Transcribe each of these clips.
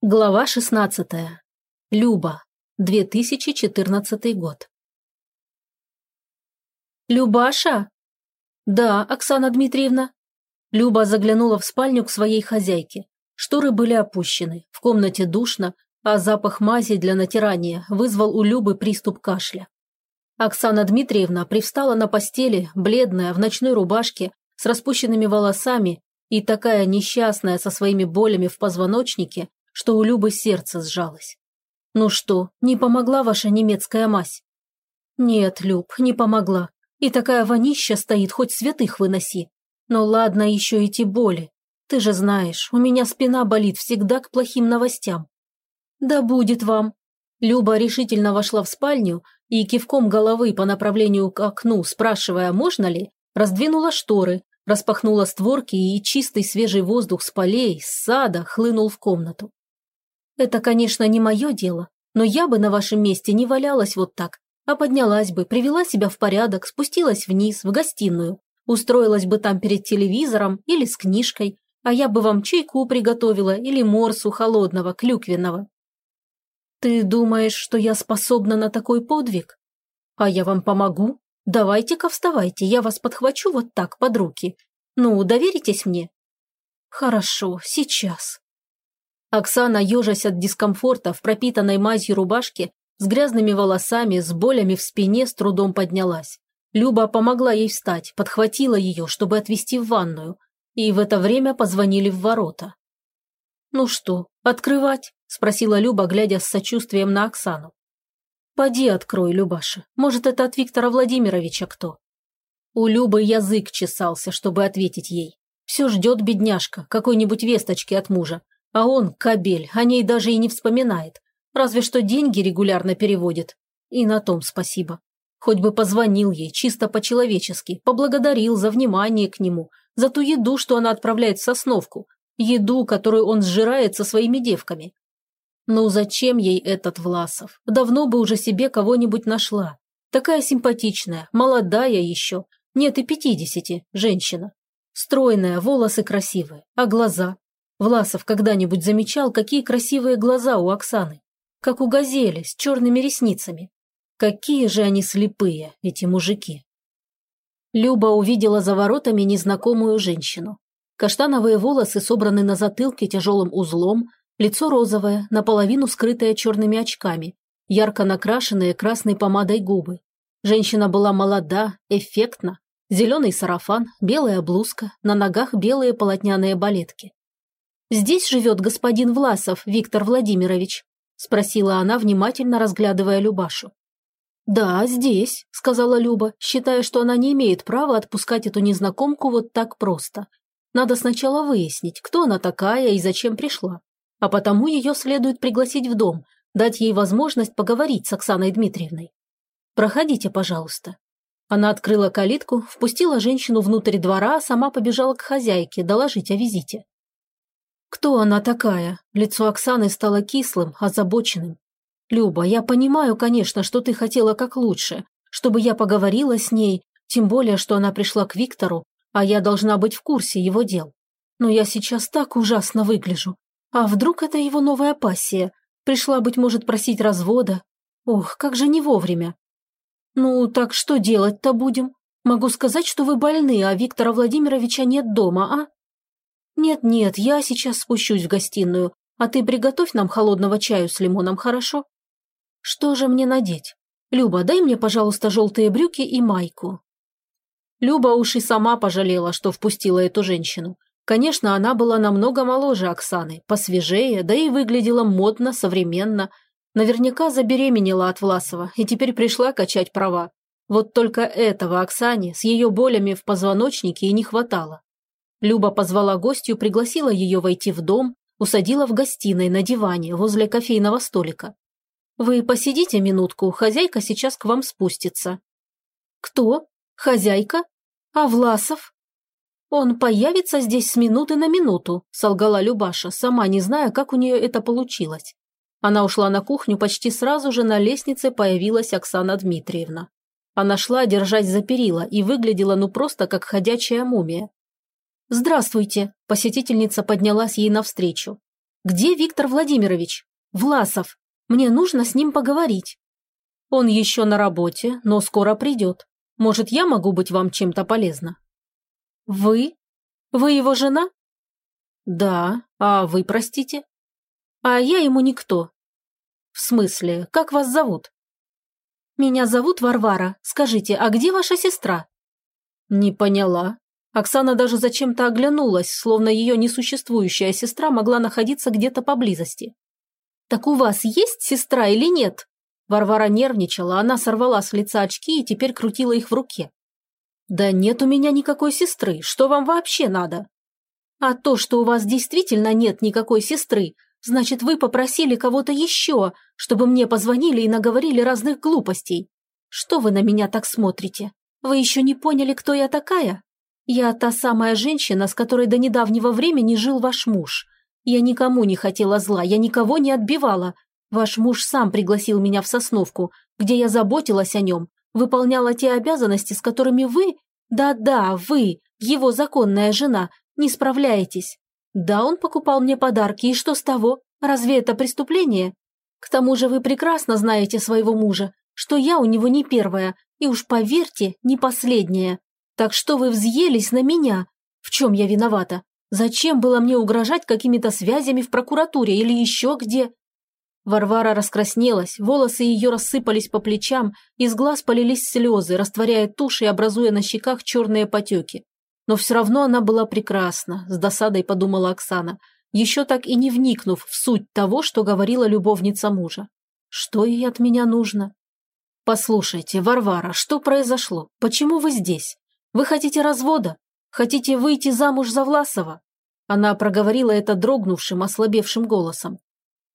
Глава 16. Люба. 2014 год. «Любаша?» «Да, Оксана Дмитриевна». Люба заглянула в спальню к своей хозяйке. Шторы были опущены, в комнате душно, а запах мази для натирания вызвал у Любы приступ кашля. Оксана Дмитриевна привстала на постели, бледная, в ночной рубашке, с распущенными волосами и такая несчастная со своими болями в позвоночнике, что у Любы сердце сжалось. «Ну что, не помогла ваша немецкая мазь?» «Нет, Люб, не помогла. И такая вонища стоит, хоть святых выноси. Но ладно еще эти боли. Ты же знаешь, у меня спина болит всегда к плохим новостям». «Да будет вам». Люба решительно вошла в спальню и кивком головы по направлению к окну, спрашивая, можно ли, раздвинула шторы, распахнула створки и чистый свежий воздух с полей, с сада хлынул в комнату. Это, конечно, не мое дело, но я бы на вашем месте не валялась вот так, а поднялась бы, привела себя в порядок, спустилась вниз, в гостиную, устроилась бы там перед телевизором или с книжкой, а я бы вам чайку приготовила или морсу холодного, клюквенного. Ты думаешь, что я способна на такой подвиг? А я вам помогу. Давайте-ка вставайте, я вас подхвачу вот так под руки. Ну, доверитесь мне? Хорошо, сейчас. Оксана, ежась от дискомфорта в пропитанной мазью рубашке, с грязными волосами, с болями в спине, с трудом поднялась. Люба помогла ей встать, подхватила ее, чтобы отвезти в ванную, и в это время позвонили в ворота. «Ну что, открывать?» – спросила Люба, глядя с сочувствием на Оксану. «Поди открой, Любаша. Может, это от Виктора Владимировича кто?» У Любы язык чесался, чтобы ответить ей. Все ждет бедняжка, какой-нибудь весточки от мужа, а он, кабель, о ней даже и не вспоминает. Разве что деньги регулярно переводит. И на том спасибо. Хоть бы позвонил ей, чисто по-человечески, поблагодарил за внимание к нему, за ту еду, что она отправляет в Сосновку, еду, которую он сжирает со своими девками. Ну зачем ей этот Власов? Давно бы уже себе кого-нибудь нашла. Такая симпатичная, молодая еще, нет и пятидесяти, женщина. Стройная, волосы красивые, а глаза? Власов когда-нибудь замечал, какие красивые глаза у Оксаны? Как у газели, с черными ресницами. Какие же они слепые, эти мужики. Люба увидела за воротами незнакомую женщину. Каштановые волосы собраны на затылке тяжелым узлом, лицо розовое, наполовину скрытое черными очками, ярко накрашенные красной помадой губы. Женщина была молода, эффектна, зеленый сарафан, белая блузка, на ногах белые полотняные балетки. «Здесь живет господин Власов Виктор Владимирович?» – спросила она, внимательно разглядывая Любашу. «Да, здесь», – сказала Люба, считая, что она не имеет права отпускать эту незнакомку вот так просто. Надо сначала выяснить, кто она такая и зачем пришла. А потому ее следует пригласить в дом, дать ей возможность поговорить с Оксаной Дмитриевной. «Проходите, пожалуйста». Она открыла калитку, впустила женщину внутрь двора, а сама побежала к хозяйке доложить о визите. Кто она такая? Лицо Оксаны стало кислым, озабоченным. Люба, я понимаю, конечно, что ты хотела как лучше, чтобы я поговорила с ней, тем более, что она пришла к Виктору, а я должна быть в курсе его дел. Но я сейчас так ужасно выгляжу. А вдруг это его новая пассия? Пришла, быть может, просить развода? Ох, как же не вовремя. Ну, так что делать-то будем? Могу сказать, что вы больны, а Виктора Владимировича нет дома, а? «Нет-нет, я сейчас спущусь в гостиную, а ты приготовь нам холодного чаю с лимоном, хорошо?» «Что же мне надеть? Люба, дай мне, пожалуйста, желтые брюки и майку». Люба уж и сама пожалела, что впустила эту женщину. Конечно, она была намного моложе Оксаны, посвежее, да и выглядела модно, современно. Наверняка забеременела от Власова и теперь пришла качать права. Вот только этого Оксане с ее болями в позвоночнике и не хватало. Люба позвала гостью, пригласила ее войти в дом, усадила в гостиной на диване возле кофейного столика. «Вы посидите минутку, хозяйка сейчас к вам спустится». «Кто? Хозяйка? А Власов?» «Он появится здесь с минуты на минуту», – солгала Любаша, сама не зная, как у нее это получилось. Она ушла на кухню, почти сразу же на лестнице появилась Оксана Дмитриевна. Она шла, держась за перила, и выглядела ну просто как ходячая мумия. «Здравствуйте!» – посетительница поднялась ей навстречу. Где Виктор Владимирович? Власов. Мне нужно с ним поговорить. Он еще на работе, но скоро придет. Может, я могу быть вам чем-то полезна? Вы? Вы его жена? Да. А вы, простите? А я ему никто. В смысле, как вас зовут? Меня зовут Варвара. Скажите, а где ваша сестра? Не поняла. Оксана даже зачем-то оглянулась, словно ее несуществующая сестра могла находиться где-то поблизости. «Так у вас есть сестра или нет?» Варвара нервничала, она сорвала с лица очки и теперь крутила их в руке. «Да нет у меня никакой сестры, что вам вообще надо?» «А то, что у вас действительно нет никакой сестры, значит, вы попросили кого-то еще, чтобы мне позвонили и наговорили разных глупостей. Что вы на меня так смотрите? Вы еще не поняли, кто я такая? Я та самая женщина, с которой до недавнего времени жил ваш муж. Я никому не хотела зла, я никого не отбивала, Ваш муж сам пригласил меня в Сосновку, где я заботилась о нем, выполняла те обязанности, с которыми вы, да-да, вы, его законная жена, не справляетесь. Да, он покупал мне подарки, и что с того? Разве это преступление? К тому же вы прекрасно знаете своего мужа, что я у него не первая, и уж поверьте, не последняя. Так что вы взъелись на меня? В чем я виновата? Зачем было мне угрожать какими-то связями в прокуратуре или еще где? Варвара раскраснелась, волосы ее рассыпались по плечам, из глаз полились слезы, растворяя тушь и образуя на щеках черные потеки. Но все равно она была прекрасна, с досадой подумала Оксана, еще так и не вникнув в суть того, что говорила любовница мужа. Что ей от меня нужно? Послушайте, Варвара, что произошло? Почему вы здесь? Вы хотите развода? Хотите выйти замуж за Власова? Она проговорила это дрогнувшим, ослабевшим голосом.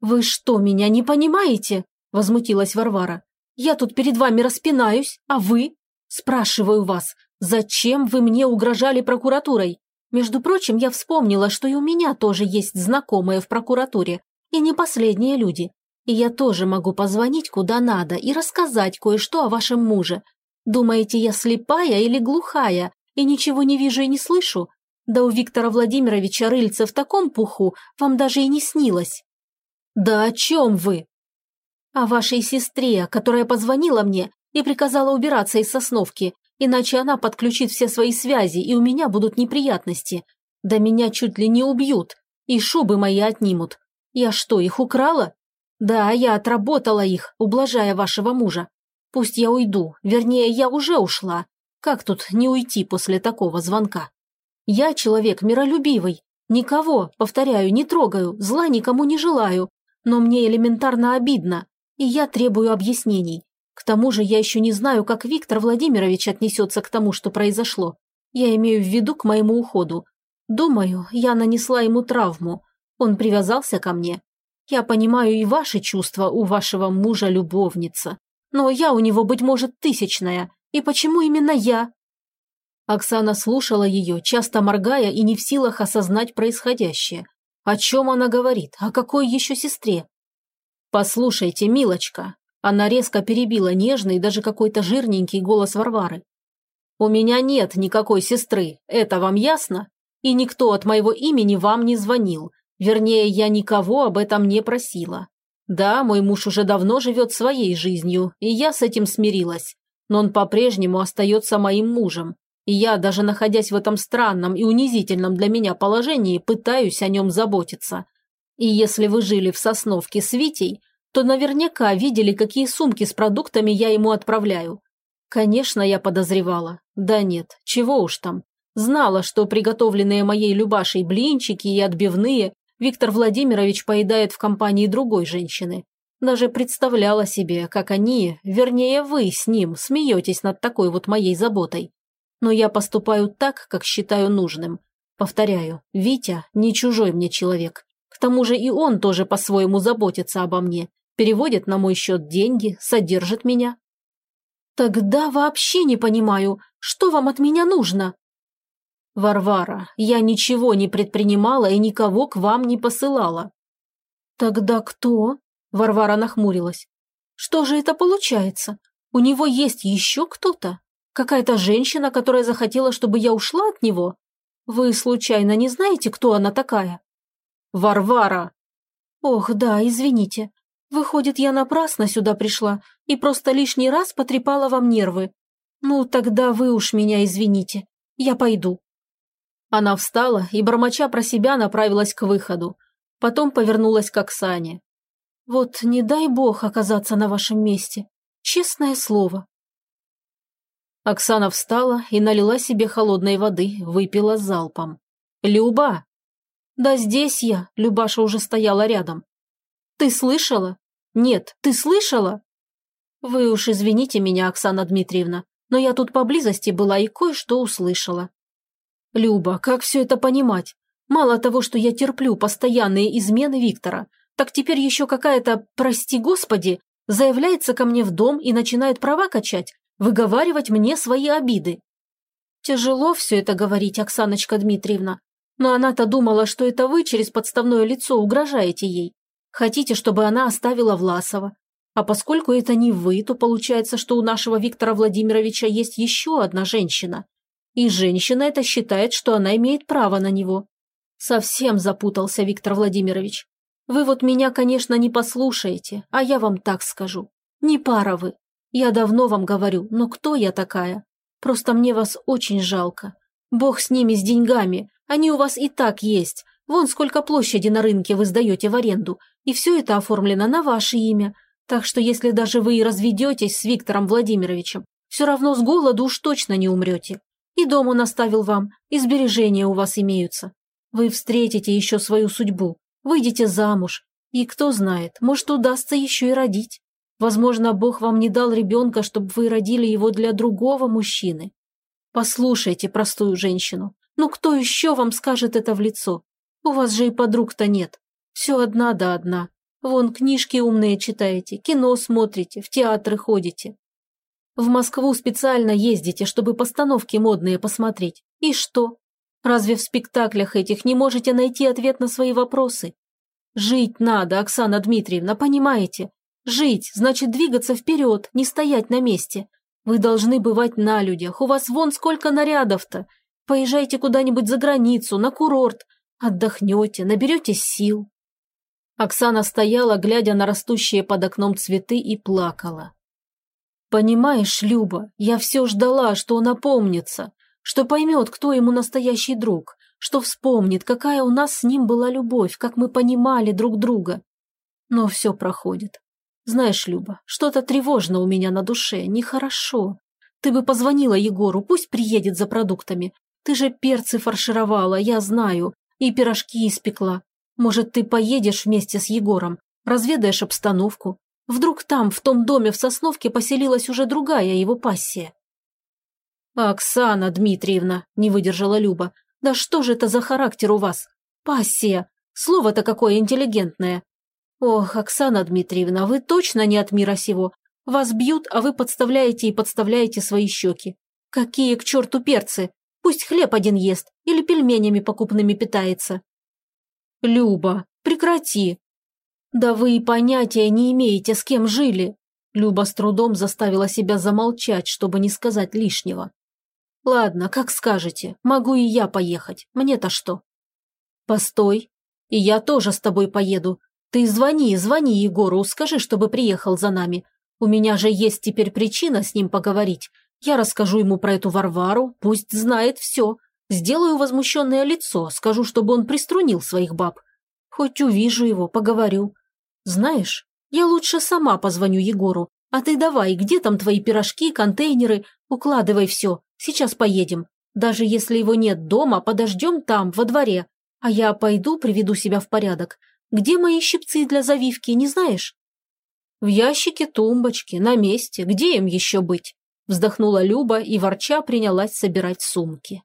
«Вы что, меня не понимаете?» – возмутилась Варвара. «Я тут перед вами распинаюсь, а вы? Спрашиваю вас, зачем вы мне угрожали прокуратурой? Между прочим, я вспомнила, что и у меня тоже есть знакомые в прокуратуре, и не последние люди. И я тоже могу позвонить куда надо и рассказать кое-что о вашем муже. Думаете, я слепая или глухая, и ничего не вижу и не слышу? Да у Виктора Владимировича рыльца в таком пуху вам даже и не снилось». «Да о чем вы?» «О вашей сестре, которая позвонила мне и приказала убираться из Сосновки, иначе она подключит все свои связи, и у меня будут неприятности. Да меня чуть ли не убьют, и шубы мои отнимут. Я что, их украла? Да, я отработала их, ублажая вашего мужа. Пусть я уйду, вернее, я уже ушла. Как тут не уйти после такого звонка? Я человек миролюбивый. Никого, повторяю, не трогаю, зла никому не желаю, но мне элементарно обидно, и я требую объяснений. К тому же я еще не знаю, как Виктор Владимирович отнесется к тому, что произошло. Я имею в виду к моему уходу. Думаю, я нанесла ему травму. Он привязался ко мне. Я понимаю и ваши чувства у вашего мужа-любовница. Но я у него, быть может, тысячная. И почему именно я?» Оксана слушала ее, часто моргая и не в силах осознать происходящее. О чем она говорит? О какой еще сестре? Послушайте, милочка. Она резко перебила нежный, даже какой-то жирненький голос Варвары. У меня нет никакой сестры, это вам ясно? И никто от моего имени вам не звонил. Вернее, я никого об этом не просила. Да, мой муж уже давно живет своей жизнью, и я с этим смирилась. Но он по-прежнему остается моим мужем. И я, даже находясь в этом странном и унизительном для меня положении, пытаюсь о нем заботиться. И если вы жили в Сосновке с Витей, то наверняка видели, какие сумки с продуктами я ему отправляю. Конечно, я подозревала. Да нет, чего уж там. Знала, что приготовленные моей Любашей блинчики и отбивные Виктор Владимирович поедает в компании другой женщины. Даже представляла себе, как они, вернее вы с ним, смеетесь над такой вот моей заботой но я поступаю так, как считаю нужным. Повторяю, Витя не чужой мне человек. К тому же и он тоже по-своему заботится обо мне, переводит на мой счет деньги, содержит меня. Тогда вообще не понимаю, что вам от меня нужно? Варвара, я ничего не предпринимала и никого к вам не посылала. Тогда кто? Варвара нахмурилась. Что же это получается? У него есть еще кто-то? Какая-то женщина, которая захотела, чтобы я ушла от него? Вы случайно не знаете, кто она такая? Варвара! Ох, да, извините. Выходит, я напрасно сюда пришла и просто лишний раз потрепала вам нервы. Ну, тогда вы уж меня извините. Я пойду». Она встала и, бормоча про себя, направилась к выходу. Потом повернулась к Оксане. «Вот не дай бог оказаться на вашем месте. Честное слово». Оксана встала и налила себе холодной воды, выпила залпом. «Люба!» «Да здесь я», — Любаша уже стояла рядом. «Ты слышала? Нет, ты слышала?» «Вы уж извините меня, Оксана Дмитриевна, но я тут поблизости была и кое-что услышала». «Люба, как все это понимать? Мало того, что я терплю постоянные измены Виктора, так теперь еще какая-то, прости господи, заявляется ко мне в дом и начинает права качать, выговаривать мне свои обиды. Тяжело все это говорить, Оксаночка Дмитриевна, но она-то думала, что это вы через подставное лицо угрожаете ей. Хотите, чтобы она оставила Власова. А поскольку это не вы, то получается, что у нашего Виктора Владимировича есть еще одна женщина. И женщина эта считает, что она имеет право на него. Совсем запутался Виктор Владимирович. Вы вот меня, конечно, не послушаете, а я вам так скажу. Не пара вы. Я давно вам говорю, но кто я такая? Просто мне вас очень жалко. Бог с ними, с деньгами. Они у вас и так есть. Вон сколько площади на рынке вы сдаете в аренду. И все это оформлено на ваше имя. Так что если даже вы и разведетесь с Виктором Владимировичем, все равно с голоду уж точно не умрете. И дом он оставил вам, и сбережения у вас имеются. Вы встретите еще свою судьбу, выйдете замуж. И кто знает, может удастся еще и родить. Возможно, Бог вам не дал ребенка, чтобы вы родили его для другого мужчины. Послушайте простую женщину. Ну кто еще вам скажет это в лицо? У вас же и подруг-то нет. Все одна да одна. Вон книжки умные читаете, кино смотрите, в театры ходите. В Москву специально ездите, чтобы постановки модные посмотреть. И что? Разве в спектаклях этих не можете найти ответ на свои вопросы? Жить надо, Оксана Дмитриевна, понимаете? Жить значит двигаться вперед, не стоять на месте. Вы должны бывать на людях, у вас вон сколько нарядов-то. Поезжайте куда-нибудь за границу, на курорт. Отдохнете, наберетесь сил. Оксана стояла, глядя на растущие под окном цветы, и плакала. «Понимаешь, Люба, я все ждала, что он опомнится, что поймет, кто ему настоящий друг, что вспомнит, какая у нас с ним была любовь, как мы понимали друг друга. Но все проходит. Знаешь, Люба, что-то тревожно у меня на душе, нехорошо. Ты бы позвонила Егору, пусть приедет за продуктами. Ты же перцы фаршировала, я знаю, и пирожки испекла. Может, ты поедешь вместе с Егором, разведаешь обстановку. Вдруг там, в том доме в Сосновке, поселилась уже другая его пассия. «Оксана Дмитриевна», – не выдержала Люба, – «да что же это за характер у вас? Пассия. Слово-то какое интеллигентное. «Ох, Оксана Дмитриевна, вы точно не от мира сего. Вас бьют, а вы подставляете и подставляете свои щеки. Какие к черту перцы? Пусть хлеб один ест или пельменями покупными питается». «Люба, прекрати!» «Да вы и понятия не имеете, с кем жили!» Люба с трудом заставила себя замолчать, чтобы не сказать лишнего. «Ладно, как скажете, могу и я поехать, мне-то что?» «Постой, и я тоже с тобой поеду, ты звони, звони Егору, скажи, чтобы приехал за нами. У меня же есть теперь причина с ним поговорить. Я расскажу ему про эту Варвару, пусть знает все. Сделаю возмущенное лицо, скажу, чтобы он приструнил своих баб. Хоть увижу его, поговорю. Знаешь, я лучше сама позвоню Егору, а ты давай, где там твои пирожки, контейнеры, укладывай все, сейчас поедем. Даже если его нет дома, подождем там, во дворе. А я пойду, приведу себя в порядок. Где мои щипцы для завивки, не знаешь?» «В ящике тумбочки, на месте. Где им еще быть?» Вздохнула Люба и ворча принялась собирать сумки.